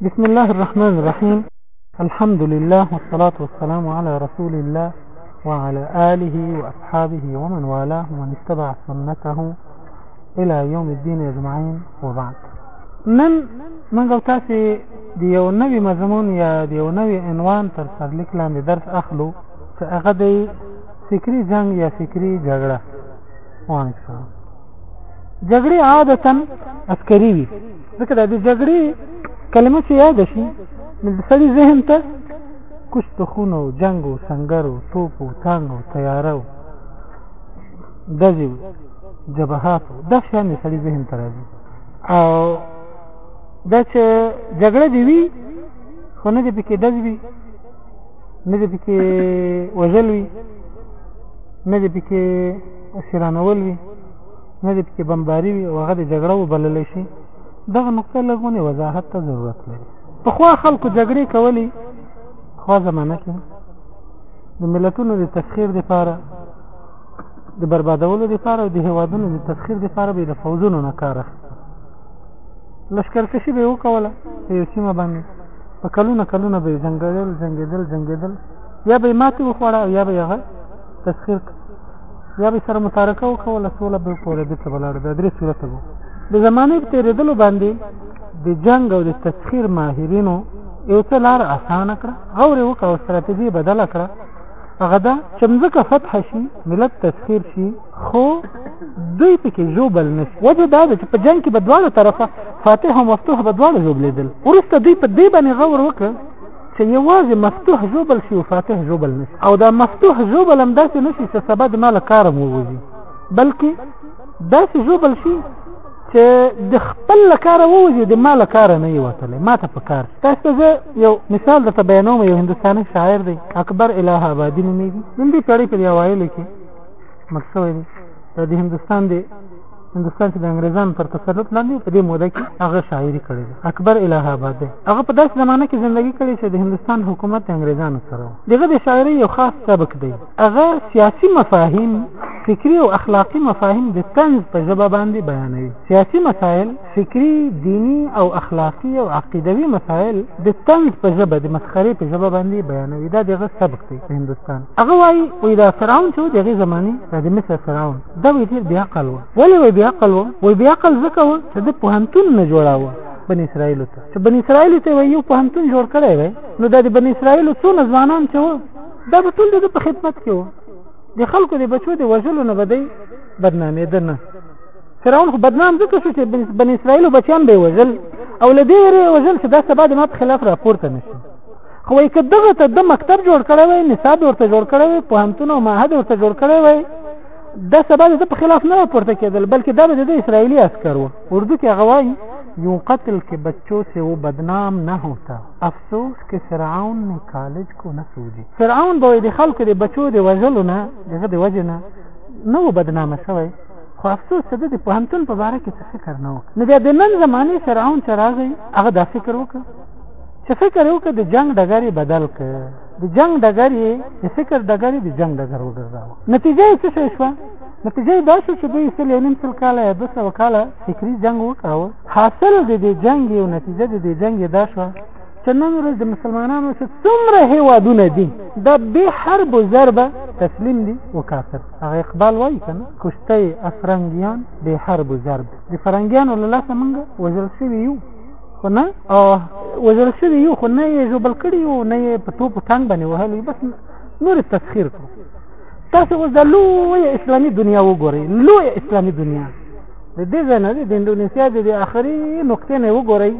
بسم الله الرحمن الرحيم الحمد لله والصلاة والسلام على رسول الله وعلى آله وأصحابه ومن والاه ومن اتبع سنته إلى يوم الدين أجمعين وبعد نن من قلت تاسي د یو نوی مضمون یا د یو نوی عنوان تر سرلیک لاندې درس اخلو چې هغه دی فکری جنگ یا فکری جګړه وعلیکم السلام جګړې عادتا عسکري وي ځکه د جګړې کلمه چې یاد شي نو د سړي ذهن ته کوچ په خونو او جنګ او سنګر او توپ او تانګ او تیاره او دځي جبهات دا شیان د سړي ذهن ته راځي او دا چې جګړه دی وي خو نه دی پکې دځ وي نه دی پکې وژل وي نه دی پکې اسیرانول وي نه دې پکې بمباري وي او هغه د جګړه وبللی شي دغه نقطه لږونې وضاحت ته ضرورت لري پخوا خلکو جګړې کولې پخوا زمانه کې د ملتونو د تسخیر لپاره د بربادولو لپاره او د هیوادونو د تسخیر لپاره به د فوزونو نه کار اخیست لشکرکشي به یې وکوله په یو سیمه باندې په کلونه کلونه به یې جنګېدل جنګېدل جنګېدل یا به یې ماتې وخوړه او یا به یې هغه تذکر یا به سره متارکه وکوله سوله به کوله بیرته بلاړه دا درې صورت وو د زمانه په تیرېدلو باندې د جنگ او د تسخير ماهرینو یو څه لار اسانه کړه غور وکړه او ستراتیژي بدله کړه هغه دا چې مځکه فتح شي ملت تسخير شي خو دوی پکې ژوبل نشي وجه دا ده چې په جنگ کې بدواله طرفه فاتح او مفتوح بدواله ژوبلیدل ورسته دوی په دې باندې غور وکړه چې یوازې مفتوح ژوبل شي او فاتح ژوبل نشي او دا مفتوح ژوبل هم داسې نشي چې سبا د مال کار مو وځي بلکې داسې ژوبل شي چې د خپل کار ووځي د مال کار نه یو تل ما ته په کار تاسو زه یو مثال درته بیانوم یو هندستاني شاعر دی اکبر الہ آبادی نومېږي نن دې پیړۍ په دی اوایل کې مکسوي دی د هندستان دی هندوستان چې د انګريزانو تر تسلط لاندې په دې موده کې هغه شاعري کړې ده اکبر الہ آباد دی هغه په داسې زمانه کې ژوندۍ کړې چې د هندوستان حکومت د انګريزانو سره و دغه د شاعرۍ یو خاص سبک دی هغه سیاسي مفاهیم فکري او اخلاقي مفاهیم د طنز په ژبه باندې بیانوي سیاسي مسایل فکری دینی او اخلاقی او عقیدوي مسائل د طنز په ژبه د مسخرې په ژبه باندې بیانوي دا دغه سبق دی په هندستان هغه وایي وایي دا فرعون چې دغه زمانه دا د مصر فرعون دا وی ډېر بیا عقل و ولې وی بیا عقل و وی بیا عقل ځکه و چې د پوهنتون نه جوړاوه بن اسرائیل ته چې بن اسرائیل ته وی یو پوهنتون جوړ کړی وی نو دا د بن اسرائیل څو ځوانان چې و دا به ټول د په خدمت کې و د خلکو د بچو د وژلو نه بدی بدنامېدنه فرعون خو بدنام ځکه شو چې بن اسرائیل بچیان به وژل او له دې ویرې وژل چې دا سبا د ما په خلاف راپورته نشي خو یې که دغه ته د مکتب جوړ کړی وای نصاب ورته جوړ کړی وای پوهنتون او معهد ورته جوړ کړی وای دا سبا د په خلاف نه راپورته کېدل بلکې دا به د اسرائیلي عسکر و اردو کې هغه وایي یو قتل کې بچو سے وہ بدنام نه ہوتا افسوس کې فرعون نه کالج کو نه سوجي فرعون به د خلکو د بچو د وژلو نه دغه د وجه نه نو بدنامه شوی خو افسوس چې د پوهنتون په باره کې څه فکر نه وکړ نو بیا د نن زمانې فرعون چې راغی هغه دا فکر وکړ چې فکر وکړ د جنگ ډګر بدل کړ د جنگ ډګر یې د فکر ډګر د جنگ ډګر وګرځاوه نتیجه یې څه شوه نتیجه دا شو چې دوی سل نیم سل کاله یا دوه سوه کاله فکري جنګ وکاوه حاصل د دې جنګ یو نتیجه د دې جنګ دا شوه چې نن ورځ د مسلمانانو چې څومره هیوادونه دي دا به حرب ضربه تسلیم دي وکافر هغه اقبال وایي که نه کشته افرنګیان بې حرب و ضرب د فرنګیانو له لاسه موږ وژل شوي یو خو نه وژل شوي یو خو نه یې ژوبل کړي یو نه یې په توپو ټنګ باندې وهلي بس نور تسخیر کړو تاسو اوس د لوی اسلامي دنیا وګورئ لوی اسلامي دنیا د دې ځای نه د انډونیسیا د اخري نقطې نه وګورئ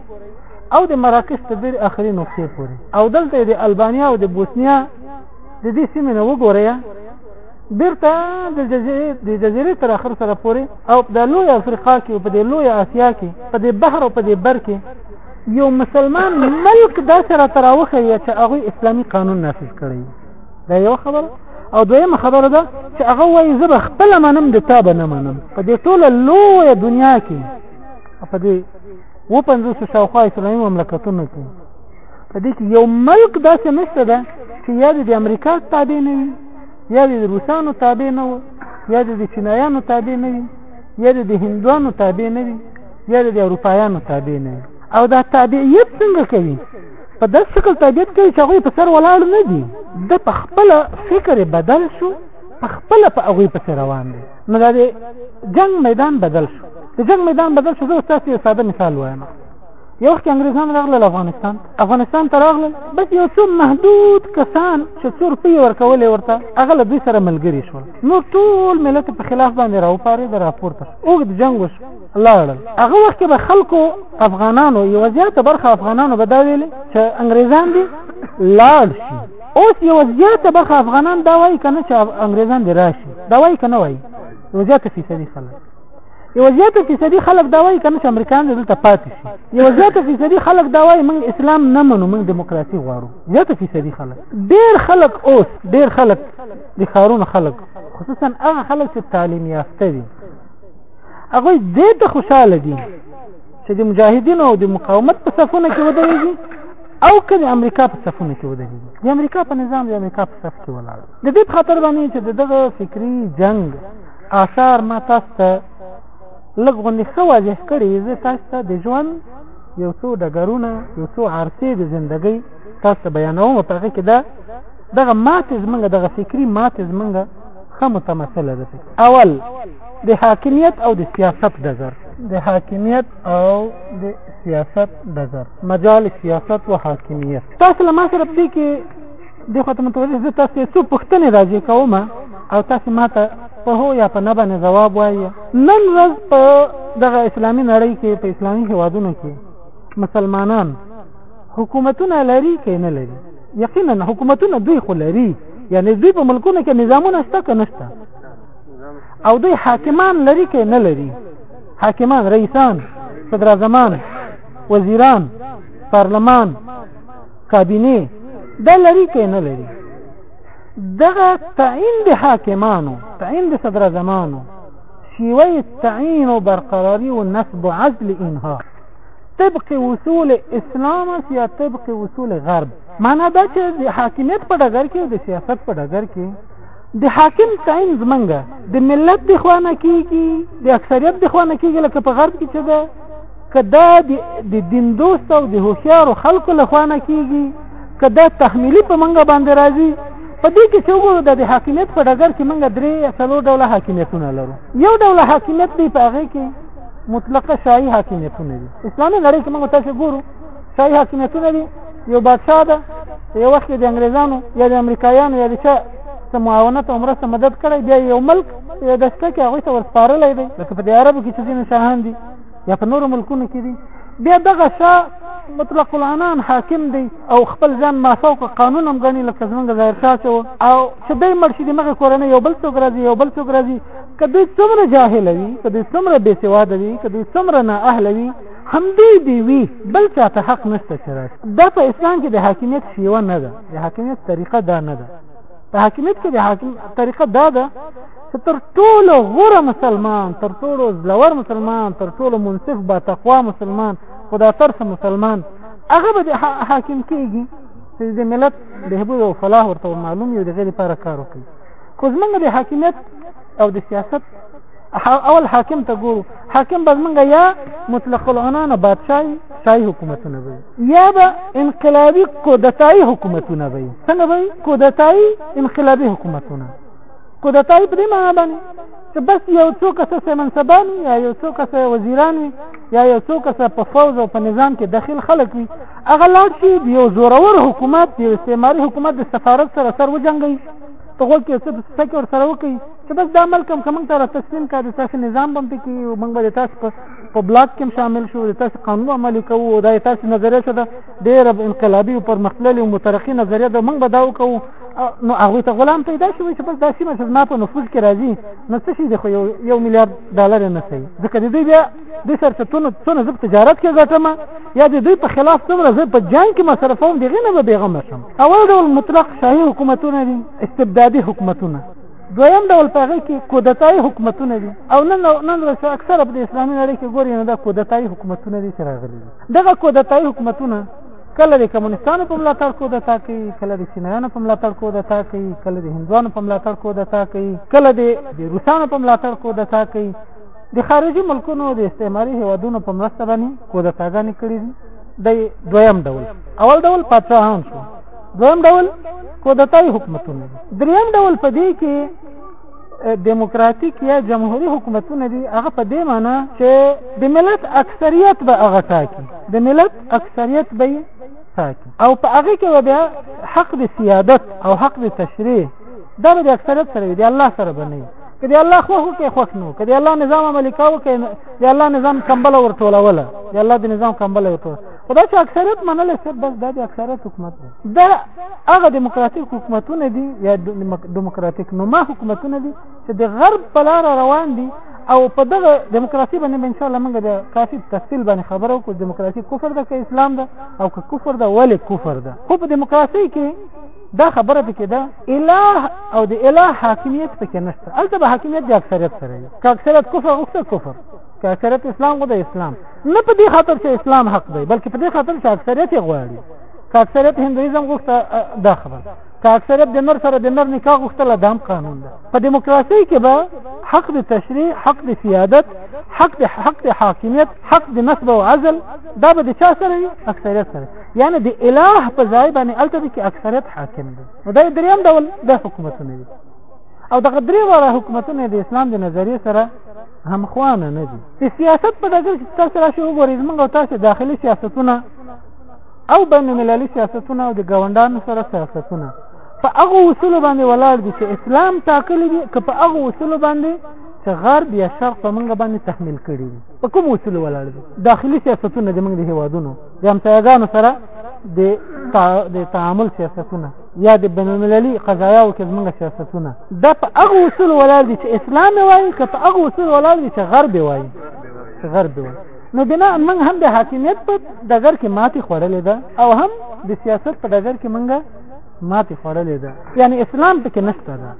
او د مراکش تر ډېر اخري نقطې پورې او دلته د البانیا او د بوسنیا د دې سیمې نه وګورئ بیرته د جزیرې د جزیرې تر اخر سره پورې او د لوی افریقا کې او په د لوی اسیا کې په د بحر او په د بر کې یو مسلمان ملک دا سره تراوخه یا چې هغه اسلامی قانون نافذ کړي دا یو خبر او دویمه خبره ده چې هغه وایي زه خپل منم د تاب نه منم په دې ټوله لوی دنیا کې په دې و پنځوس شاوخوا اسلامي مملکتونو کې په دې کې یو ملک داسې نشته ده چې یا د امریکا تابع نه وي یا د روسانو تابع نه وو یا د چینایانو تابع نه وي یا د هندوانو تابع نه وي یا د اروپایانو تابع نه وي او دا تابعیت څنګه کوي په داسې شکل تابعیت کوي چې هغوی په سر ولاړ نه دي د په خپل فکر بدل شو په خپل په هغوی پسې روان دی نو دا د جنگ میدان بدل شو د جنگ میدان بدل شو زه تاسو یو ساده مثال وایم یو وخت انګریزان راغلل افغانستان افغانستان ته راغلل بس یو څو محدود کسان چې څو روپۍ ورکولې ورته هغه له دوی سره ملګري شول نور ټول ملت په خلاف باندې راوپارې د راپورته اوږد جنګ وشو لاړل هغه وخت به خلکو افغانانو یو زیاته برخه افغانانو به دا ویل چې انګریزان دي لاړ شي اوس یو زیاته برخه افغانان دا وایي کنه چې انګریزان دي راشي دا وایي کنه وایي یو زیاته فیصدي خلک یو زیات فیصدي خلک دا وایي کنه چې امریکایان دلته پاتې شي یو زیات فیصدي خلک دا وایي موږ اسلام نه منو موږ دیموکراسي غواړو زیات فیصدي خلک ډیر خلک اوس ډیر خلک د ښارونو خلک خصوصا هغه خلک چې تعلیم یافته دي هغوی دې ته خوشاله دي چې د مجاهدینو او د مقاومت په صفونه کې ودرېږي او که د امریکا په صفونه کې ودرېږي د امریکا په نظام د امریکا په صف کې ولاړ د دې په خاطر باندې چې د دغه فکري جنګ آثار ما تاسو ته لږ غوندې ښه واضح کړي زه تاسو ته د ژوند یو څو ډګرونه یو څو عرصې د زندګۍ تاسو ته بیانوم په هغه کې دا دغه ماتې زمونږ دغه فکري ماتې زمونږ ښه متمثله ده اول د حاکمیت او د سیاست ډګر د حاکمیت او د سیاست ډګر مجال سیاست و حاکمیت تاسو له ما سره په دې کې د خو ته متوجه زه تاسو څو پوښتنې راځي کوم او تاسو ماته په هو یا په نه باندې جواب وایي نن ورځ په دغه اسلامي نړۍ کې په اسلامي هوادونو کې مسلمانان حکومتونه لري کې نه لري یقینا حکومتونه دوی خو لري یعنی دوی په ملکونو کې نظامونه شته که نشته او دوی حاکمان لري کې نه لري حاکمان رئیسان صدر اعظمان وزیران پارلمان کابینه دا لري کې نه لري دغه تعین د حاکمانو تعین د صدر زمانو شیوه تعین و برقراری و نصب و عزل اینها طبق اصول اسلام است یا طبق اصول غرب معنا دا چې د حاکمیت په ډګر کې د سیاست په ډګر کې د حاکم تعین زمنګ د ملت د خوانه کیږي د اکثریت د خوانه کیږي لکه په غرب کې چې ده که دا د دین دوست او د هوښیارو خلکو له خوا نه کېږي که دا تحمیلي په موږ باندې راځي په دې کې چې وګورو د حاکمیت په ډګر کې موږ درې یا څلور ډوله حاکمیتونه لرو یو ډوله حاکمیت دی په هغې کې مطلقه شاهي حاکمیتونه دي اسلامي نړۍ کې موږ تاسو ګورو شاهي حاکمیتونه دي یو بادشاه ده یو وخت د انګریزانو یا د امریکایانو یا د چا څه معاونت او مرسته مدد کړی بیا یو ملک یو دسته کې هغوی ته ورسپارلی دی لکه په دې عربو کې چې ځینې شاهان دي یا په نورو ملکونو کې دي بیا دغه شا مطلق العنان حاکم دی او خپل ځان ما فوق قانون هم غني لکه څنګه ظاهر شاه شو او چې دای مرشد مغه کورنۍ یو بل څوک راځي یو بل څوک راځي کدی څومره جاهل وي کدی څومره بے سواد وي کدی څومره نه اهل وي هم دی دی وی بل چاته حق نشته چې راځي دا په اسلام کې د حاکمیت شیوه نه ده د حاکمیت طریقه دا نه ده په حاکمیت کې د حاکم طریقه دا ده چې تر ټولو غوره مسلمان تر ټولو زلور مسلمان تر ټولو منصف با تقوا مسلمان خدا ترس مسلمان هغه به حاکم کیږي چې د ملت بهبود او فلاح ورته معلوم یو د غیر لپاره کار وکړي خو زمونږ د حاکمیت او د سیاست اول حاکم ته ګورو حاکم به زمونږ یا مطلق العنان بادشاهي شاهي حکومتونه وي یا به انقلابي کودتايي حکومتونه وي څنګه وي کودتايي انقلابي حکومتونه کودتای په دې معنا باندې چې بس یو څو کسه منصبان وي یا یو څو کسه وزیران وي یا یو څو کسه په فوج او په نظام کې داخل خلک وي هغه لاړ شي د یو زورور حکومت د یو استعماري حکومت د سفارت سره سر وجنګوي ته غوږ کې څه څه کې ور سره وکړي چې بس دا عمل کوم کوم ته تسلیم کړي تاسو نظام بم پکې موږ به تاسو په بلاک کې شامل شو تاسو قانون عملي کوو دا تاسو نظریه څه ده ډېر انقلابي او پرمختللي او مترقي نظریه ده موږ به دا وکړو نو هغوی ته غلام پیدا شي چې بس دا سیمه چې زما په نفوذ کې راځي نو څه شي دی خو یو یو میلیارډ ډالر نه صحیح ځکه د دوی بیا دوی سره چې څونه څونه زه په تجارت کې ګټم یا د دوی په خلاف څومره زه په جنګ کې مصرفوم د هغې نه به بېغمه شم اول ډول مطلق شاهي حکومتونه دي استبدادي حکومتونه دویم ډول په هغه کې کودتايي حکومتونه دي او نن نن ورځ اکثره په اسلامي نړۍ کې ګوري نو دا کودتايي حکومتونه دي چې راغلي دغه کودتايي حکومتونه کله د کمونستانو په ملاتړ کودتا کوي کله د چینایانو په ملاتړ کودتا کوي کله د هندوانو په ملاتړ کودتا کوي کله د روسانو په ملاتړ کودتا کوي د خارجي ملکونو د استعماري هیوادونو په مرسته باندې کودتاګانې کړې دي د دویم ډول اول ډول پاچاهان شو دویم ډول کودتاي حکومتونه دریم ډول په دې کې دیموکراتیک یا جمهوری حکومتونه دي هغه په دې معنی چې د ملت اکثریت به هغه ټاکي د ملت اکثریت به ټاکي او په هغه کې بیا حق د سیادت او حق د تشریع دا به د اکثریت سره دی الله سره بنوي که دی الله خو هو کې خوښ نو که دی الله نظام عملی کاوه که دی الله نظام کمبل ورټوله ولا دی الله د نظام کمبل ورټوله خدا چې اکثریت منل څه بس د اکثریت حکومت دی دا هغه دیموکراتیک حکومتونه دي یا دیموکراتیک نوما حکومتونه دي چې د غرب په لار روان دي او په دغه دیموکراسي باندې ان شاء الله موږ د کافي تفصیل باندې خبرو کو دیموکراسي کفر ده که اسلام ده او که کفر ده ولې کفر ده خو په دیموکراسي کې دا خبره پکې ده الٰه او د الٰه حاکمیت پکې نشته البته به حاکمیت د اکثریت سره وي که اکثریت کفر او کفر که اکثریت اسلام غو د اسلام نه په دې خاطر چې اسلام حق دی بلکې په دې خاطر چې اکثریت یې غواړي که اکثریت هندویزم غوښته دا خبره که اکثریت د نر سره د نر نکاح غوښتله دا هم قانون ده په دیموکراسۍ کې به حق د تشریع حق د سیادت حق د حق د حاکمیت حق د نسب او عزل دا به د چا سره وي اکثریت سره یعنی د اله په ځای باندې هلته دی چې اکثریت حاکم دی نو دا دریم ډول د حکومتونه دي او دغه درې واړه حکومتونه د اسلام د نظریې سره همخوانه نه دي د سیاست په ډګر کې تاسو راشي وګورئ موږ او تاسو داخلي سیاستونه او بین المللي سیاستونه او د ګاونډانو سره سیاستونه په هغه اصول باندې ولاړ دي چې اسلام ټاکلي دي که په هغه اصول باندې چې غرب یا شرق په موږ باندې تحمیل کړي دي په کوم اصول ولاړ دي داخلي سیاستونه د موږ د هیوادونو د همسایګانو سره د تعامل سیاستونه یا د بین المللي قضایاو کې زمونږ سیاستونه دا په هغه اصول ولاړ دي چې اسلام وایي که په هغه اصول ولاړ دي چې غرب وایي چې غرب وایي نو بنا موږ هم د حاکمیت په ډګر کې ماتې خوړلې ده او هم د سیاست په ډګر کې موږ ماتې خوړلې ده یعنی اسلام پکې نشته ده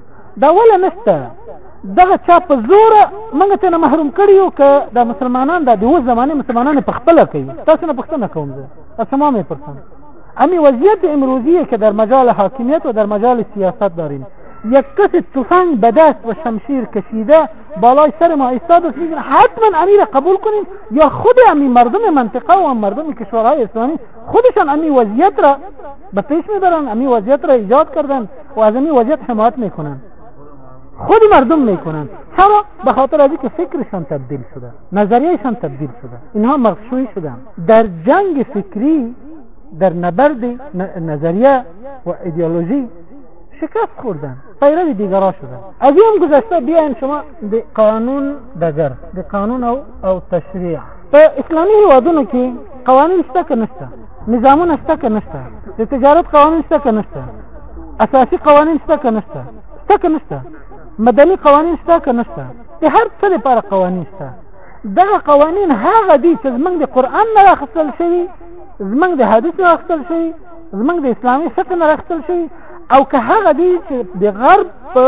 دا ولا نشته دغه چا په زور موږ ته نه محروم کړی یو که د مسلمانان د دوه زمانه مسلمانان په خپل کوي تاسو نه پښتنه کوم زه اسمه مې پرسم امی وضعیت امروزی که در مجال حاکمیت و در مجال سیاست داریم یک کس تفنگ به دست و شمشیر کشیده بالای سر ما ایستاد است میگن حتما امی را قبول کنیم یا خود امی مردم منطقه و مردم کشورهای اسلامی خودشان امی وضعیت را به پیش میبرن امی وضعیت را ایجاد کردن و از امی وضعیت حمایت میکنن خود مردم میکنن چرا به خاطر از اینکه فکرشان تبدیل شده نظریهشان تبدیل شده اینها مغشوی شدن در جنگ فکری در نبرد نظریه و ایدئولوژی شکست خوردن پیرو دیگرا شدن از این گذشته بیاین شما د قانون دگر د قانون او او تشریع په اسلامی هیوادونو کې قوانین شته که نشته نظامونه شته که نشته د تجارت قوانین شته که نشته اساسی قوانین شته که نشته شته که نشته مدني قوانین شته که نشته د هر څه لپاره قوانین شته دغه قوانین هغه دي چې زمنګ د قران نه راخصل شوی زمنګ د حدیث نه راخصل شوی زمنګ د اسلامي فقه نه راخصل شوی او که هغه دي چې د غرب په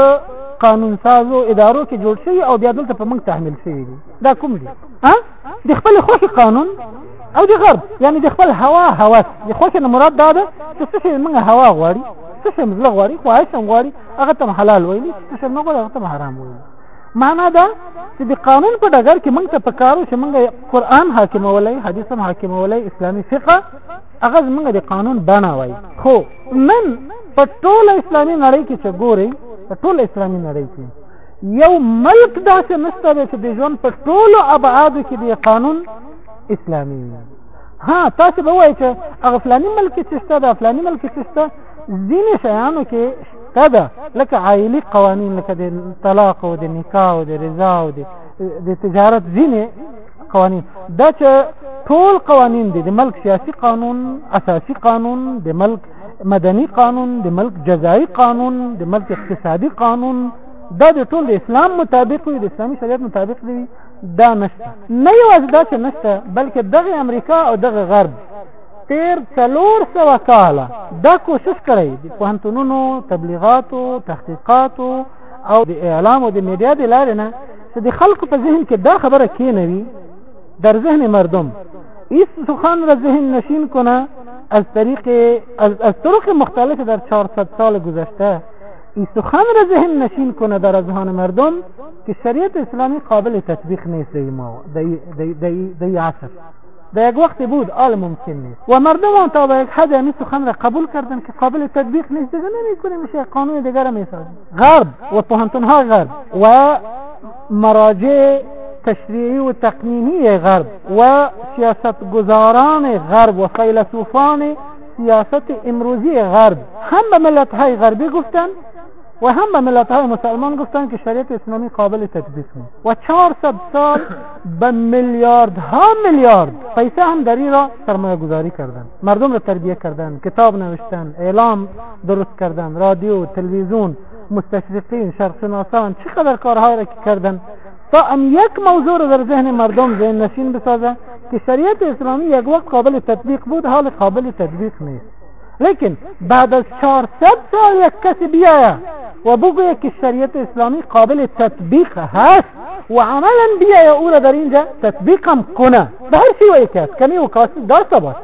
قانون سازو ادارو کې جوړ شوی او بیا دلته په موږ تحمیل شوی دي دا کوم دي ها د خپل خوښي قانون او د غرب یعنی د خپل هوا هوس د خوښي نه مراد دا ده چې څه موږ هوا غواړي څه موږ غواړي خواهش غواړي هغه ته حلال وایي څه موږ غواړي هغه ته حرام وایي معنا دا چې د قانون په ډګر کې موږ ته پکارو چې موږ قرآن حاکمولای حدیث هم حاکمولای اسلامي فقه هغه موږ د قانون بڼه وای خو نن په ټول اسلامي نړۍ کې چې ګوري په ټول اسلامي نړۍ کې یو ملک داسې نشته دی چې د ژوند په ټولو ابعادو کې د قانون اسلامي ها تاسو به وایئ چې هغه فلاني ملک کې څه شته د فلاني ملک کې څه شته ځینې شیانو کې شته ده لکه عائلي قوانین لکه د طلاق او د نکاح او د رضا او د تجارت ځینې قوانین دا چې ټول قوانین دي د ملک سیاسي قانون اساسي قانون د ملک مدني قانون د ملک جزایی قانون د ملک اقتصادي قانون دا د ټول د اسلام مطابق وي د اسلامي شریعت مطابق دی دا نشته نه یوازې دا چې نشته بلکې دغه امریکا او دغه غرب تیر څلور سوه کاله دا کوشش کړی د پوهنتونونو تبلیغاتو تحقیقاتو او د اعلام او د میډیا د لارې نه چې د خلکو په ذهن کې دا خبره کینوي در ذهن مردم ایس سخن را ذهن نشین کنه از طریق از, از طرق مختلف در 400 سال گذشته این سخن را ذهن نشین کنه در اذهان مردم که شریعت اسلامی قابل تطبیق نیست در این عصر در یک وقتی بود حال ممکن نیست و مردمان تا به یک حد همین سخن را قبول کردن که قابل تطبیق نیست دیگه نمیکنیم میشه قانون دیگر را میسازیم غرب و پهانتون های غرب و مراجع تشریعی و تقنینی غرب و سیاست گذاران غرب و فیلسوفان سیاست امروزی غرب هم به ملت های غربی گفتن و هم به ملت های مسلمان گفتن که شریعت اسلامی قابل تطبیق نیست و 400 سال به میلیارد ها میلیارد پیسه هم در این را سرمایه گذاری کردن مردم را تربیه کردن کتاب نوشتن اعلام درست کردن رادیو تلویزیون مستشرقین شرقشناسان چقدر کارهایی را که کردن تا ام یک موضوع رو در ذهن مردم ذهن نشین بسازه که شریعت اسلامی یک وقت قابل تطبیق بود حال قابل تطبیق نیست لیکن بعد از 400 سال یک کسی بیایه و بگوید که شریعت اسلامی قابل تطبیق هست و عملا بیایه او را در اینجا تطبیقم کنه به هر شیوه که هست کمی و کاسی داشته باشه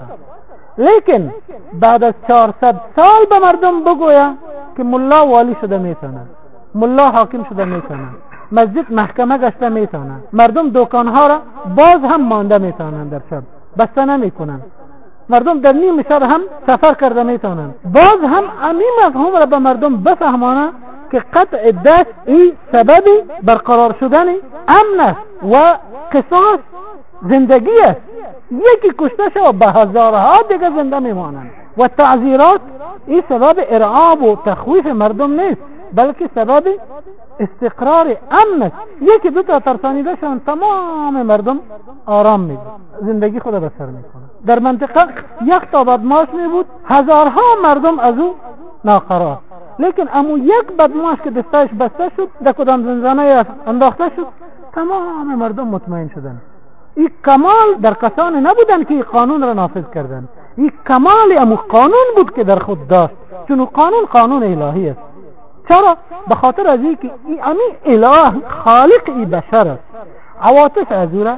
لیکن بعد از 400 سال به مردم بگویا که ملا والی شده میتونه ملا حاکم شده میتونه مسجد محکمه گشته میتانند مردم دکانها را باز هم مانده میتانند در شب بسته نمیکنند مردم در نیم شب هم سفر کرده میتانند باز هم امی مفهوم را به مردم بفهمانه که قطع دست این سبب برقرار شدن امن است و قصاص زندگی است یکی کشته شد به هزارها دیگه زنده میمانند و تعذیرات این سبب ارعاب و تخویف مردم نیست بلکه سبب استقرار امن است یکی دو تا ترسانیدهشان تمام مردم آرام می زندگی خود بسر میکنه در منطقه یک تا بدماش می بود هزارها مردم از او ناقرار لیکن امو یک بدماش که دستایش بسته شد در کدام زنزانه انداخته شد تمام مردم مطمئن شدن این کمال در کسان نبودن که قانون را نافذ کردن این کمال امو قانون بود که در خود داشت چون قانون قانون الهی است چرا به خاطر از اینکه این امی اله خالق ای بشر است عواطف از او را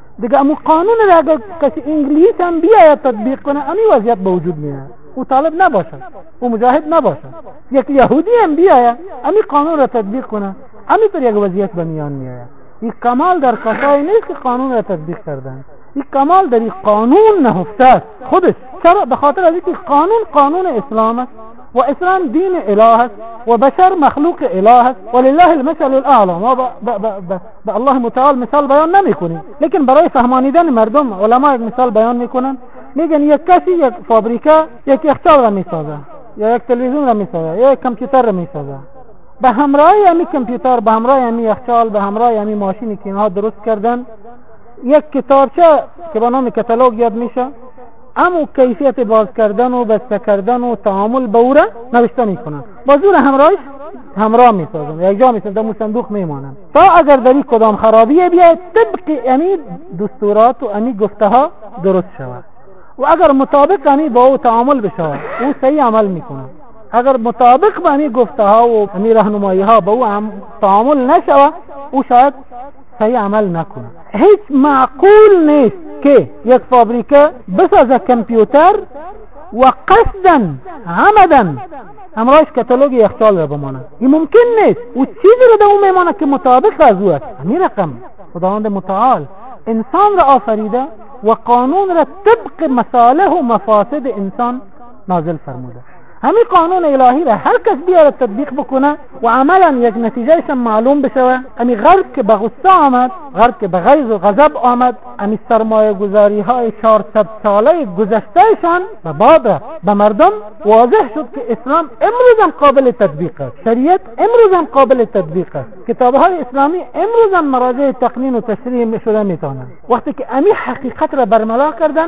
دیگه امو قانون را اگر کسی انگلیس هم بیاید تطبیق کنه امی وضعیت به وجود میاد او طالب نباشه او مجاهد نباشه یک یهودی هم بیاید امی قانون را تطبیق کنه امی پر یک وضعیت به میان میاید این کمال در کسایی نیست که قانون را تطبیق کردن این کمال در این قانون نهفته است خودش چرا به خاطر از اینکه قانون قانون اسلام است و اسلام دین اله است و بشر مخلوق اله است ولله المثل الاعلى ما به الله متعال مثال بیان نمیکنه لیکن برای فهمانیدن مردم علما یک مثال بیان میکنن میگن یک کسی یک فابریکه یک یخچال را میسازه یا یک تلویزیون را میسازه یا یک کامپیوتر را میسازه به همراه امی کامپیوتر به همراه امی یخچال به همراه امی ماشینی که اینها درست کردن یک کتابچه که به نام کتالوگ یاد میشه امو کیفیت باز کردن و بسته کردن و تعامل به او را نوشته میکنن بازور همراه همراه می سازم یک جا می سازم در صندوق می مانم تا اگر در این کدام خرابی بیاید طبق امی دستورات و امی گفته ها درست شود و اگر مطابق امی با او تعامل بشود او صحیح عمل می کنم اگر مطابق به امی گفته ها و امی رهنمایی ها به او تعامل نشود او شاید صحیح عمل نکن هیچ معقول نیست که یک فابریکه بسازه کمپیوتر و قصدا عمدا امرایش کتالوگ یخچال را بمانه این ممکن نیست او چیزی را به او میمانه که مطابق از او است همین رقم خداوند متعال انسان را آفریده و قانون را طبق مصالح و مفاسد انسان نازل فرموده همین قانون الهی را هر کس بیاره تطبیق بکنه و عملا یک نتیجهش معلوم بشه و امی غرب که به غصه آمد غرب که به غیظ و غضب آمد امی سرمایه گذاری های 400 ساله گذشتهشان به باد رفت به مردم واضح شد که اسلام امروز هم قابل تطبیق است شریعت امروز هم قابل تطبیق است کتاب های اسلامی امروز هم مراجع تقنین و تشریح شده میتونند وقتی که امی حقیقت را برملا کردن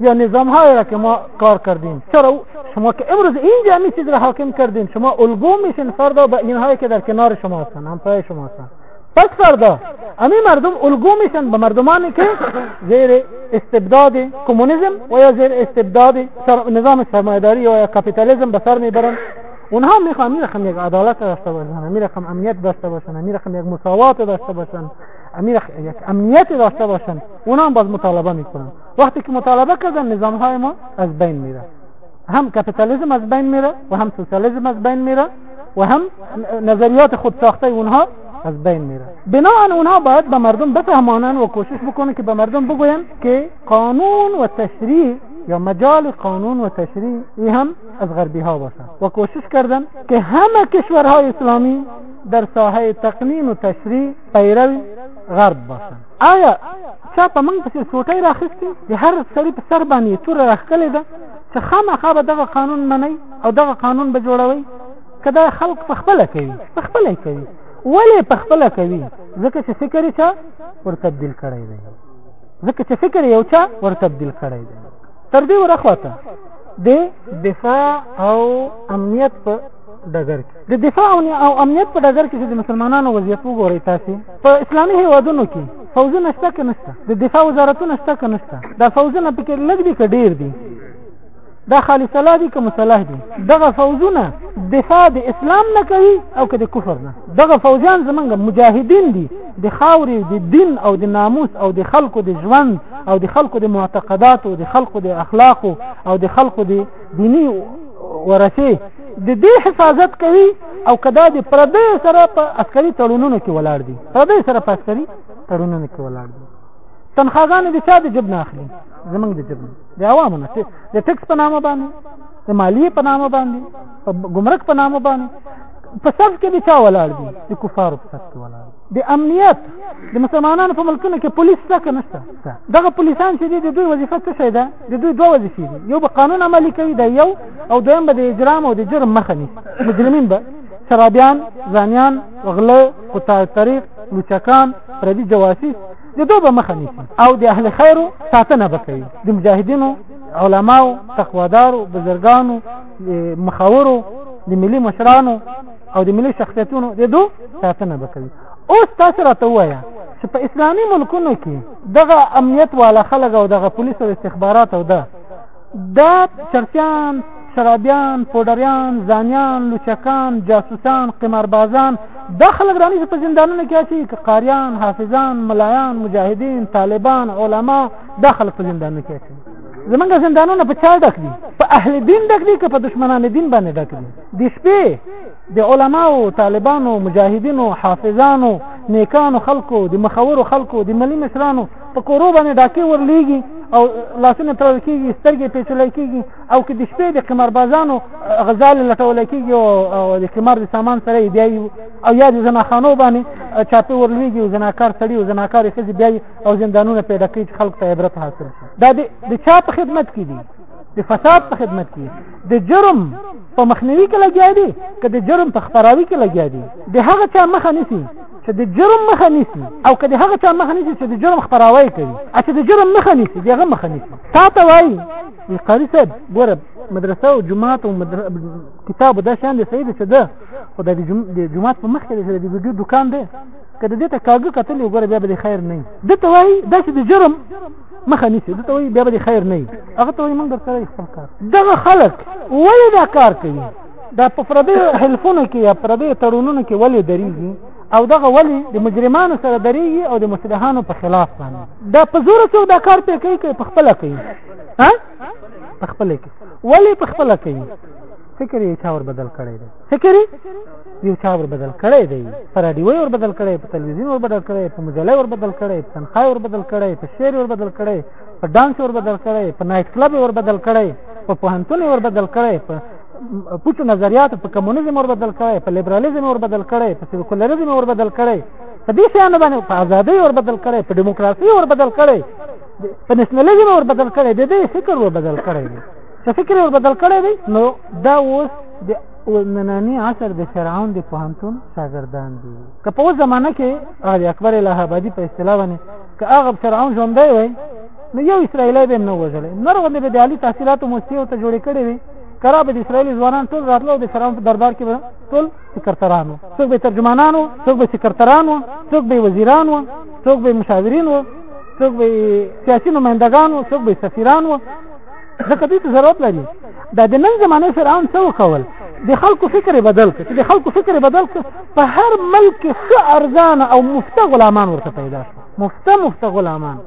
یا نظام های را که ما کار کردیم چرا شما که امروز اینجا همین چیز را حاکم کردیم شما الگو میشین فردا به اینهایی که در کنار شما هستن همسایه شما هستن پس فردا همین مردم الگو میشن به مردمانی که زیر استبداد کمونیسم و یا زیر استبداد نظام سرمایداری یا کپیتالیزم به سر میبرن اونها میخوان می رقم یک عدالت داشته باشن می رقم امنیت داشته باشن می رقم یک مساوات داشته باشن می یک امنیت داشته باشن اونها هم باز مطالبه میکنن وقتی که مطالبه کردن نظام های ما از بین میره هم کپیتالیزم از بین میره و هم سوسیالیزم از بین میره و هم نظریات خود ساخته اونها از بین میره بناهن اونها باید به مردم بفهمانن و کوشش بکنن که به مردم بگوین که قانون و تشریع یا مجال قانون و تشریع ای هم از غربی ها باشه و کوشش کردن که همه کشورهای اسلامی در ساحه تقنین و تشریع پیرو غرب باشند آیا چا په موږ پسې سوټۍ راخیستې د هر سړي په سر باندې توره راښکلې ده چې خامخا به دغه قانون منئ او دغه قانون به جوړوئ که دا خلک په خپله کوي په خپله کوي ولې په خپله کوي ځکه چې فکر یې چا ور تبدیل کړی دی ځکه چې فکر یو چا ور تبدیل کړی دی تر دې ورخواته د دفاع او امنیت په ډګر کې د دفاع او امنیت په ډګر کې چې د مسلمانانو وضعیت وګورئ تاسو په اسلامي هیوادونو کې فوزونه شته که نشته د دفاع وزارتونه شته که نشته دا فوزونه پکې لږ دي که ډیر دي دا خالي صلاح دي که مصلاح دي دغه فوزونه دفاع د اسلام نه کوي او که د کفر نه دغه فوجان زمونږ مجاهدین دي د خاورې د دین او د ناموس او د خلکو د ژوند او د خلکو د معتقداتو د خلکو د اخلاقو او د خلکو د دینی ورثه د دې حفاظت کوي او کدا د پردې سره په عسکري تړونونو کې ولاړ دي پردې سره په عسکري تړونونو کې ولاړ دي تنخواګانې د چا د جب نه اخلي زمونږ د جب نه د عوامو نه د ټکس په نامه باندې د مالیې په نامه باندې په ګمرک په نامه باندې په صف کې د چا ولاړ دي د کفارو په صف کې ولاړ دي د امنیت د مسلمانانو په ملکونو کې پولیس څه که نشته دغه پولیسان چې دي د دوی وظیفه څه شی ده د دوی دوه وظیفې دي یو به قانون عملی کوي دا یو او دویم به د اجرام او د جرم مخه نیسي مجرمین به شرابیان زانیان غله قطاع طریق لوچکان پردي جواسیس د دوی به مخه نیسي او د اهل خیرو ساتنه به کوي د مجاهدینو علماو تقوادارو بزرګانو مخاورو د ملي مشرانو او د ملي شخصیتونو د دو ساتنه وکړي اوس تاسو راته وایا چې په اسلامي ملکونو کې دغه امنیت والا خلک او دغه پولیس او استخبارات او ده دا چرسیان شرابیان پودریان زانیان لوچکان جاسوسان قماربازان دا خلک رانی چې په زندانونو کې اچي که قاریان حافظان ملایان مجاهدین طالبان علما دا خلک په زندانونو کې اچي زمونږ زندانونه په چا ډک دي په اهل دین ډک دي که په دشمنان دین باندې ډک دي د شپې د علماو طالبانو مجاهدینو حافظانو نیکانو خلکو د مخورو خلکو د ملي مشرانو په کورو باندې ډاکې ورلیږي او لاسونه تړل کېږي سترګې پیچلی کېږي او که د شپې د قماربازانو غزال لټول کېږي او د قمار د سامان سره یې بیا او یا د زناخانو باندې چاپې ورلوېږي او زناکار سړي او زناکارې ښځې بیا او زندانونه پیدا کوي چې خلکو ته عبرت حاصل شي دا د چا په خدمت کې دي د فساد په خدمت کې د جرم په مخنیوي کې لګیا دي که د جرم په خپراوي کې لګیا دي د هغه چا مخه نیسي چې د جرم مخه نیسي او که د هغه چا مخه نیسي چې د جرم خپراوی کوي چې د جرم مخه نیسي د هغه مخه نیسي تا ته وایي قاري صاحب ګوره مدرسه او جماعت او مدر... کتاب دا شان دی صحیح دی چې ده خو د جماعت په مخ کې چې د ویډیو دکان دی که د دې ته کاږه کتل وګوره بیا به د خیر نه ده ته وایي داسې د جرم مخه نیسي دته وي بیا به خیر نه وي هغه ته وي موږ درته خپل کار دغه خلک ولې دا کار کوي دا په پردې حلفونو کې یا پردې تړونونو کې ولې درېږي او دغه ولی د مجرمانو سره درېږي او د مصلحانو په خلاف باندې دا په زور څو دا کار پې کوي کوي په خپل کوي ها په خپل کې ولی په خپل کوي فکر یې چا ور بدل کړی دی فکرې یو چا ور بدل کړی دی په رادیو ور بدل کړی په تلویزیون ور بدل کړی په مجله ور بدل کړی په تنخواه ور بدل کړی په شعر ور بدل کړی په ډانس ور بدل کړی په نایټ کلب ور بدل کړی په پوهنتون ور بدل کړی په پوچو نظریات په کمونیزم ور بدل کړی په لیبرالیزم ور بدل کړی په سیکولریزم ور بدل کړی په دې شیانو باندې په ازادۍ ور بدل کړی په دیموکراسي ور بدل کړی په نېشنلیزم ور بدل کړی د دې فکر ور بدل کړی که فکر ور بدل کړی دی نو دا اوس د نننی عصر د فرعون د پوهنتون شاګردان دي که په اوس زمانه کې هغه اکبر الہ آبادي په اصطلاح باندې که هغه فرعون ژوندی وای نو یو اسرایلی به هم نه وژلی نور غوندې به د عالي تحصیلاتو موسسې ورته جوړې کړې وي کرا به د اسرایلي ځوانان ټول راتله او د فرعون په دربار کې به ټول سکرتران وو څوک به ترجمانان وو څوک به سکرتران وو څوک به وزیران وو څوک به مشاورین وو څوک به سیاسي نمایندګان وو څوک به سفیران وو ځکه دوی ته ضرورت لري دا د نن زمانه فرعون څه وکول د خلکو فکر بدل کړ چې د خلکو فکر بدل کړ په هر ملک کې څه ارزان او مفته غلامان ورته پیدا شو مفته مفته غلامان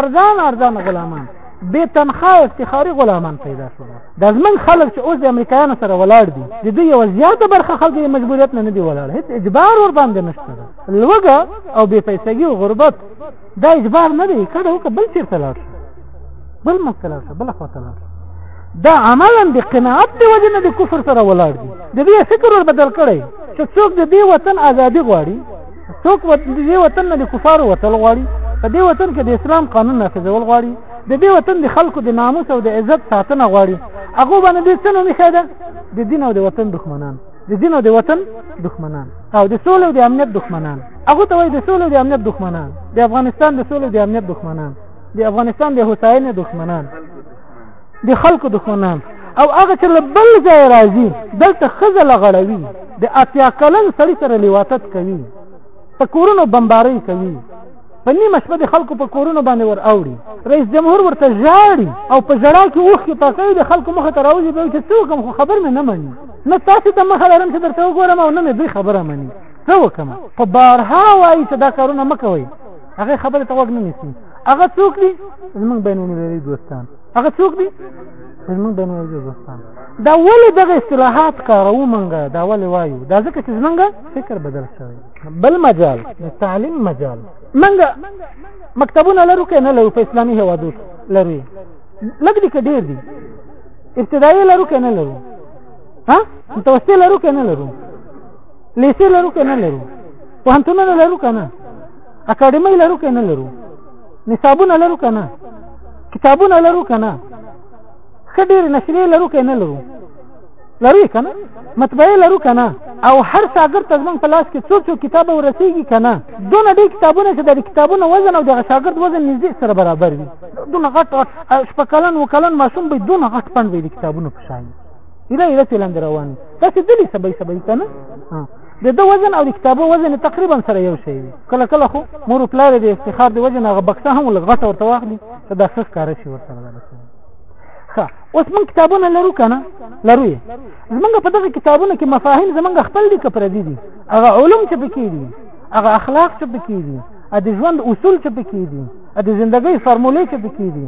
ارزان ارزان غلامان به تنخواه افتخاري غلامان پیدا شول د زمن خلک چې اوس د امریکایانو سره ولاړ دي د دوی یو زیاته برخه خلک د مجبوریت نه نه دی ولاړ هیڅ اجبار ور باندې نشته لوګه او بې پیسګي او غربت دا اجبار نه دی کله وکړه بل چیرته لاړ بل مکلا شه بل خواته لاړ دا عملا د قناعت دی وجه نه د کفر سره ولاړ دي د دې فکر ور بدل کړي چې څوک د دې وطن ازادي غواړي څوک د دې وطن نه د کفارو وتل غواړي په دې وطن کې د اسلام قانون نافذول غواړي د دې وطن د خلکو د ناموس او د عزت ساتنه غواړي هغه باندې د څنو مخه ده د دین او د وطن دښمنان د دین او د وطن دښمنان او د سولې او د امنیت دښمنان هغه ته وایي د سولې او د امنیت دښمنان د افغانستان د سولې او د امنیت دښمنان د افغانستان د هوساینې دښمنان د خلکو دښمنان او هغه چې له بل ځای راځي دلته ښځه لغړوي د اتیا کلن سړي سره لیواتت کوي په کورونو بمبارۍ کوي په نیمه شپه د خلکو په کورونو باندې ور اوړي رئیس جمهور ورته ژاړي او په ژړا کې اوښکې پاکوي د خلکو مخه ته راوځي به چې څوک هم خو خبر مې نه مني نه تاسو ته مخه لرم چې درته وګورم او نه مې دوی خبره مني څه وکړم په بارها وایي چې دا کارونه مه کوئ هغه خبره ته وګ نه نیسی هغه څوک دی زمونږ بین المللي دوستان هغه څوک دی زمونږ بین المللي دوستان دا ولې دغه اصطلاحات کاروو مونږه دا ولې وایو دا ځکه چې زمونږ فکر بدل شوی بل مجال د تعلیم مجال مونږه مکتبونه لرو که نه لرو په اسلامي هېوادو کې لرو لږ دي که ډېر دي ابتدایي لرو که نه لرو ها متوسطې لرو که نه لرو لیسې لرو که نه لرو پوهنتونونه لرو که نه اکاډمۍ لرو که نه لرو نصابونه لرو که نه کتابونه لرو که نه ښه ډېرې نشرې لرو که نه لرو لرو که نه مطبعې لرو که نه او هر شاګرد ته زمونږ په لاس کې څو څو کتاب ورسېږي که نه دونه ډېر کتابونه چې د کتابونو وزن او دغه شاګرد وزن نږدې سره برابر وي دونه غټ شپږ کلن اووه کلن ماشوم به دونه غټ پنډ وي د کتابونو په شان ایله ایله چلند روان تاسو دلی سبای سبای کنه د د وزن او د کتابو وزن تقریبا سره یو شی وي کله کله خو مور پلار د افتخار د وزن هغه بکسه هم لغټه ورته واخلي ته د خص کار شي ورته رسول ښه اوس موږ کتابونه لرو کنه لرو یې زمونږ په دغه کتابونو کې مفاهیم زمونږ خپل دي که پردي دي هغه علوم چې پکې دي هغه اخلاق چې پکې دي د ژوند اصول چې پکې دي د ژوندۍ فارمولې چې پکې دي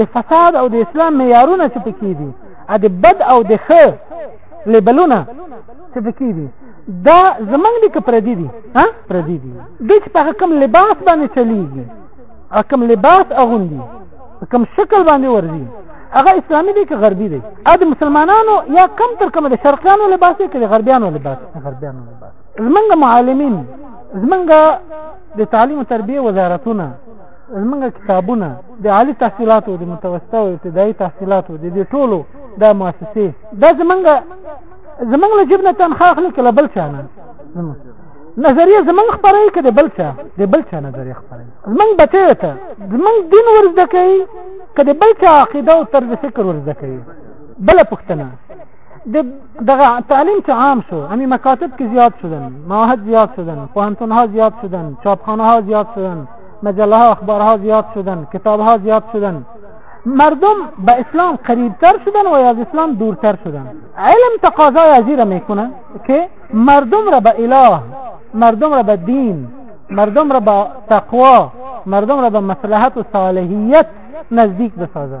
د فساد او د اسلام معیارونه چې پکې دي ا د بد او د ښه لیبلونه څه پکې دي دا زمنګ دي که پردي دي ها پردي دي دوی چې په کوم لباس باندې چلیږي او کوم لباس اغوندي په کوم شکل باندې ورځي هغه اسلامي دی که غربي دی ا د مسلمانانو یا کم تر کومه د شرقیانو لباس دی که د غربیانو لباس غربیانو لباس زمنګ معلمین زمنګ د تعلیم او تربیه وزارتونه زمونږ کتابونه د عالی تحصیلاتو د متوسطه او ابتدایي تحصیلاتو د دې ټولو دا مؤسسې دا زمونږ زمونږ له جیب نه تنخوا اخلي که له بل چا نه نظریه زمونږ خپروي که د بل چا د بل چا نظریه خپروي زمونږ بچی ته زمونږ دین ور زده کوي که د بل چا عقیده او طرز فکر ور زده کوي بله پوښتنه د دغه تعلیم چې عام شو همي مکاتب کې زیات شدن معاهد زیات شدن پوهنتون ها زیات شدن چاپخانه ها زیات شدن مجله ها اخبار ها زیات شدن کتاب ها زیات شدن مردم به اسلام قریبتر شدن و از اسلام دورتر شدن علم تقاضای از را میکنه که مردم را به اله مردم را به دین مردم را به تقوا مردم را به مصلحت و صالحیت نزدیک بسازه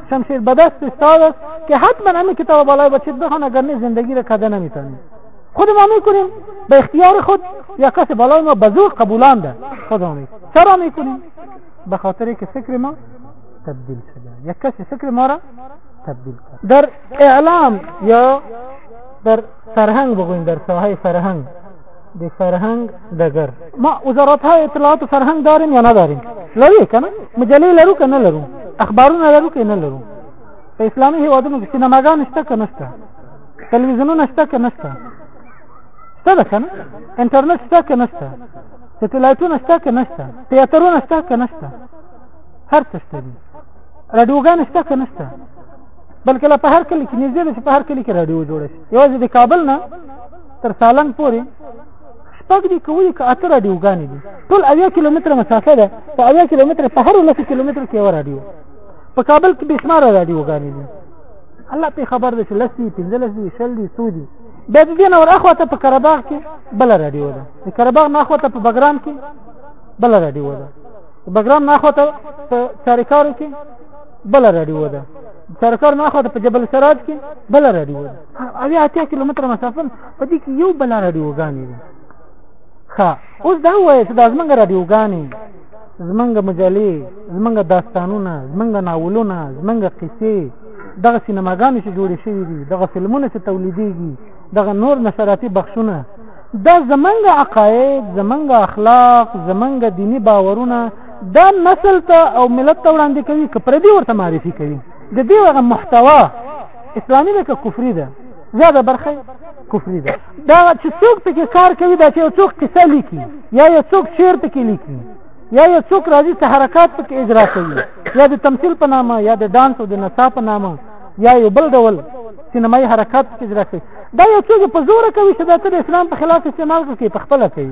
شمشیر بدست استاد است که حتما همین کتاب بالای بچید بخوان اگر نه زندگی را کده نمیتونی خود ما میکنیم به اختیار خود یا کسی بالای ما بزور قبولاند خود ما میکنیم چرا میکنیم به خاطر که فکر ما تبدیل شده یک کسی فکر ما را تبدیل کرد در اعلام یا در فرهنگ بگویم در ساحه فرهنگ د فرهنګ ډګر ما وزارت های اطلاعات فرهنګ داریم یا نه داریم لرو کنه مجلې لرو کنه لرو اخبارونه لرو کنه لرو په اسلامي هیوادونو کې سینماګان شته کنه شته تلویزیونونه شته کنه شته شته کنه انټرنیټ شته کنه شته سټلایټونه شته کنه شته تیاترونه شته کنه شته هر څه شته دي رادیوګان شته کنه شته بلکې لا په هر کلی کې نږدې ده چې په هر کلی کې رادیو جوړه شي یوازې د کابل نه تر سالنګ پورې شپږ دي کوي که اته رادیوګانې دي ټول اویا کیلومتره مسافه ده په اویا کیلومتره په هرو لسو کیلومترو کې یوه رادیو په کابل کې بېشماره رادیوګانې دي الله پې خبر دی چې لس دي پنځلس دي شل دي څو دي بیا د دې نه ور اخواته په کرباغ کې بله رادیو ده د کرباغ نه اخواته په بګرام کې بله رادیو ده د بګرام نه اخواته په چاریکارو کې بله رادیو ده د چاریکارو نه اخواته په جبل سراج کې بله رادیو ده اویا اتیا کیلومتر مسافه په دې کې یو بل راډیوګانې دي ښه اوس دا وایي چې دا زمونږ راډیوګانې زمونږ مجلې زمونږ داستانونه زمونږ ناولونه زمونږ قصې دغه سینماګانې چې جوړې شوې دي دغه فلمونه چې تولیدېږي دغه نور نشراتي بخشونه دا زمونږ عقاید زمونږ اخلاق زمونږ دینی باورونه دا نسل ته او ملت ته وړاندې کوي که پردي ورته معرفي کوي د دې هغه محتوا اسلامي ده که کفري ده زیاده برخه کفري ده دا چې څوک پکې کار کوي دا چې یو څوک قصه لیکي یا یو څوک شعر پکې لیکي یا یو څوک راځي چې حرکات پکې اجرا کوي یا د تمثیل په نامه یا د ډانس او د نڅا په نامه یا یو بل ډول سینمایي حرکات پکې اجرا کوي دا یو څوک په زوره کوي چې دا ته د اسلام په خلاف استعمال کوي په خپله کوي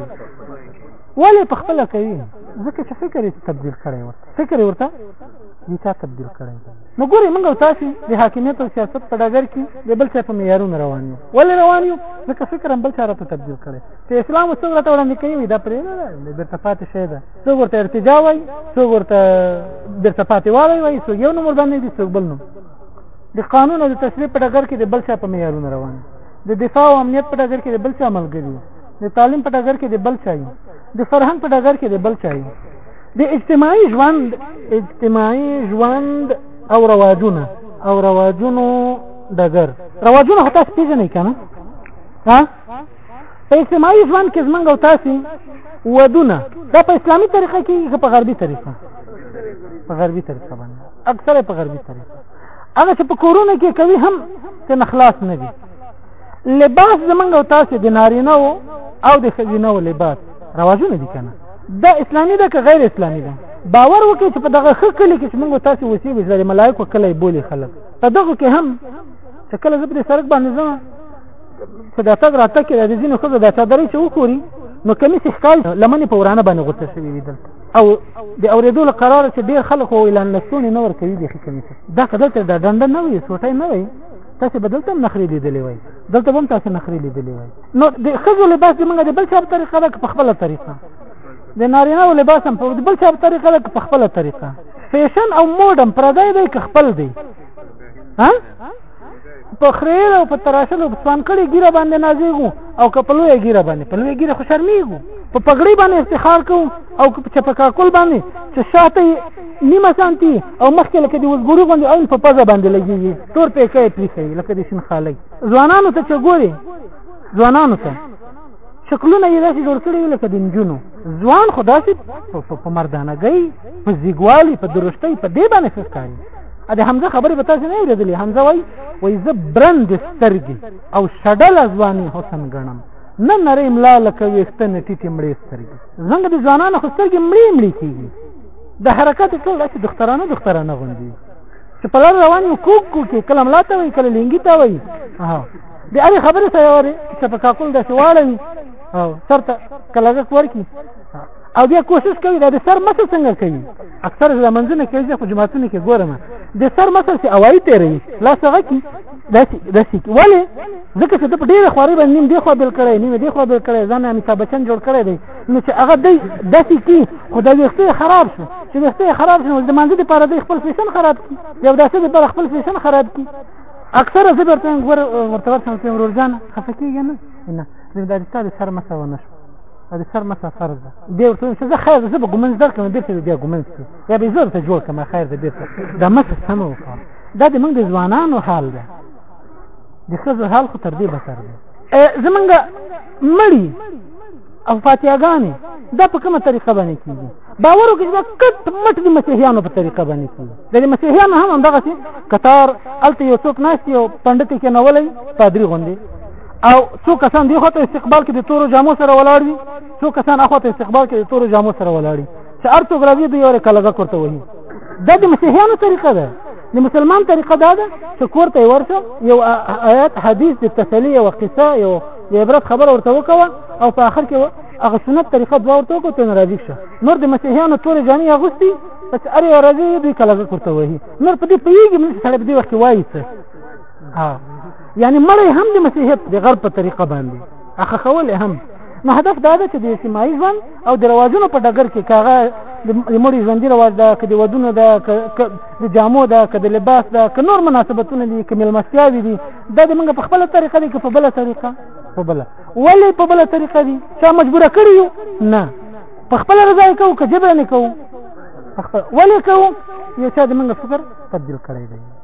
ولې په خپله کوي ځکه چې فکر یې تبدیل کړی ورته فکر یې ورته دې چا تبدیل کړی دی نو ګورې موږ او تاسو د حاکمیت او سیاست په ډګر کې د بل چا په معیارونو روان یو ولې روان یو ځکه فکر هم بل چا راته تبدیل کړی چې اسلام اوس څوک راته وړاندې کوي دا پرې نه ده بېرته پاتې شی ده څوک ورته ارتجا وایي څوک ورته بېرته پاتې والی وایي څوک یو نوم ورباندې دي څوک بل نوم د قانون او د تشریع په ډګر کې د بل چا په معیارونو روان د دفاع او امنیت په ډګر کې د بل چا ملګري د تعلیم په ډګر کې د بل چا د فرهنګ په ډګر کې د بل چا د اجتماعي ژوند اجتماعي ژوند او رواجونه او رواجونو ډګر رواجونه خو تاسو پیژنئ که نه ها په اجتماعي ژوند کې زمونږ او تاسې ودونه دا په اسلامي طریقه کېږي که په غربي طریقه په غربي طریقه باندې اکثره په غربي طریقه هغه چې په کورونه کې کوي هم ته نخلاص نه دي لباس زمونږ او تاسو د نارینه او د ښځینه لباس رواجونه دي کنه دا اسلامي ده که غیر اسلامي ده باور وکړئ چې په دغه ښه کلي کې چې موږ تاسو اوسېږو چې د ملایکو کلی بولي خلک په دغو کې هم چې کله زه په دې سړک باندې ځم چې د تګ راتګ کې د ځینو ښځو د چادرۍ چې وښوري نو کمیس ښکاري لمنې په ورانه باندې غوڅه شوې وي دلته او د اورېدو له قراره چې ډېر خلک خو اعلان لستونې نه ورکوي بیخي کمیس دا که دلته دا ډنډه نه وي سوټی نه وي تاسې به دلته هم نخرې لیدلې وای دلته به هم تاسې نخرې لیدلې وای نو د ښځو لباس د موږ د بل چا په طریقه ده که په خپله طریقه د نارینهو لباس هم په بل چا په طریقه ده که په خپله طریقه فیشن او موډ هم پردی دی که خپل دی ها په خریر او په تراشلو په څوان کړي ګیره باندې نازېږو او که په لویه ګیره باندې په لویه ګیره خو شرمېږو په پګړۍ باندې افتخار کوو او که په چپکاکول باندې چې شاته نیمه سانتي او مخکې لکه د وزګوري غوندې عین په پزه باندې لګېږي تور پیکی یې پریښوي لکه د شین خالۍ ځوانانو ته چې ګوري ځوانانو ته شکلونه یې داسې جوړ کړي لکه د نجونو ځوان خو داسې په مردانګۍ په زیګوالي په درشتۍ په دې باندې ښه ښکاري د حمزه خبرې به تاسو نه اورېدلې حمزه وایي وایي زه برند سترګې او شډله ځواني حسن ګڼم نه نرۍ ملا لکه ویښته نه ټیټې مړې سترګې زموږ د ځوانانو خو سترګې مړې مړې کېږي د حرکت ټول داسې دخترانه دخترانه غوندي چې په لار روان یو کوک کوک کې کله ملا ته وایي کله لینګي ته وایي د هرې خبرې سره وایي چې په کاکل داسې واړوي او سر ته کله غږ ورکړي او بیا کوشش کوي دا د سر مسه څنګه کوي اکثر د منځنه کې ځکه جماعتونه کې ګورم د سر مسه سي اوای تیرې لا څنګه کی داسي داسي ولی ځکه چې د ډیره خواري باندې نیم دی خو بل کړی نیم دی خو بل کړی ځان امي صاحب چن جوړ کړی دی نو چې هغه دی داسې کی خو دا ویښته خراب شو چې ویښته خراب شو د مانځ لپاره د خپل فیشن خراب کی یو داسې لپاره خپل فیشن خراب کی اکثر زه درته ور ورته ورته چې ورور جان خفه کیږي نه نه زه د ستاسو سر مسه ونه شو د سر مسه فرض ده دی ورته چې زه خیر زه به ګمنځ درکم بیرته بیا ګمنځ کی یا به زه ته جوړ کما خیر دې بیرته دا مسه سم وکړه دا د موږ د ځوانانو حال ده د ښځو حال خو تر دې بهتر دی زمونږ مړی او فاتحګانې دا په کومه طریقه باندې کیږي باور وکړئ دا کټ مټ د مسیحیانو په طریقه باندې کیږي د مسیحیانو هم همدغه سي قطار الته یو څوک ناشتي او پندت کې نه ولای پادری غوندي او څو کسان دی خو ته استقبال کې د تورو جامو سره ولاړ وي څو کسان اخو ته استقبال کې د تورو جامو سره ولاړ وي چې ارتو غراوی دی یو کلګه کوته وایي دا د مسیحیانو طریقه ده د مسلمان طریقه دا ده چې کور ته ورته یو آیات حدیث د تسلی او قصه یو د عبرت خبر ورته وکوه او په آخر کې هغه سنت طریقه دوا ورته وکړو ته راضي شه نور د مسیحیانو تور جامې اغوستي بس اره راضي دوی کله ورته وایي نور په دې پیږي موږ سره په دې وخت وایي ها یعنی مړی هم د مسیحیت د غرب په طریقه باندې اخښول هم نو هدف دا ده چې د اجتماعي ژوند او د رواجونو په ډګر کې کاغه د مړي ژوندي رواج ده که د ودونو ده که د جامو ده که د لباس ده که نور مناسبتونه دي که میلمستیاوې دي دا د موږ په خپله طریقه دي که په بله طریقه په بله ولې په بله طریقه دي چا مجبوره کړي یو نه په خپله رضا یې کوو که جبرا نه کوو ولې کوو یو چا د موږ فکر تبدیل کړی دی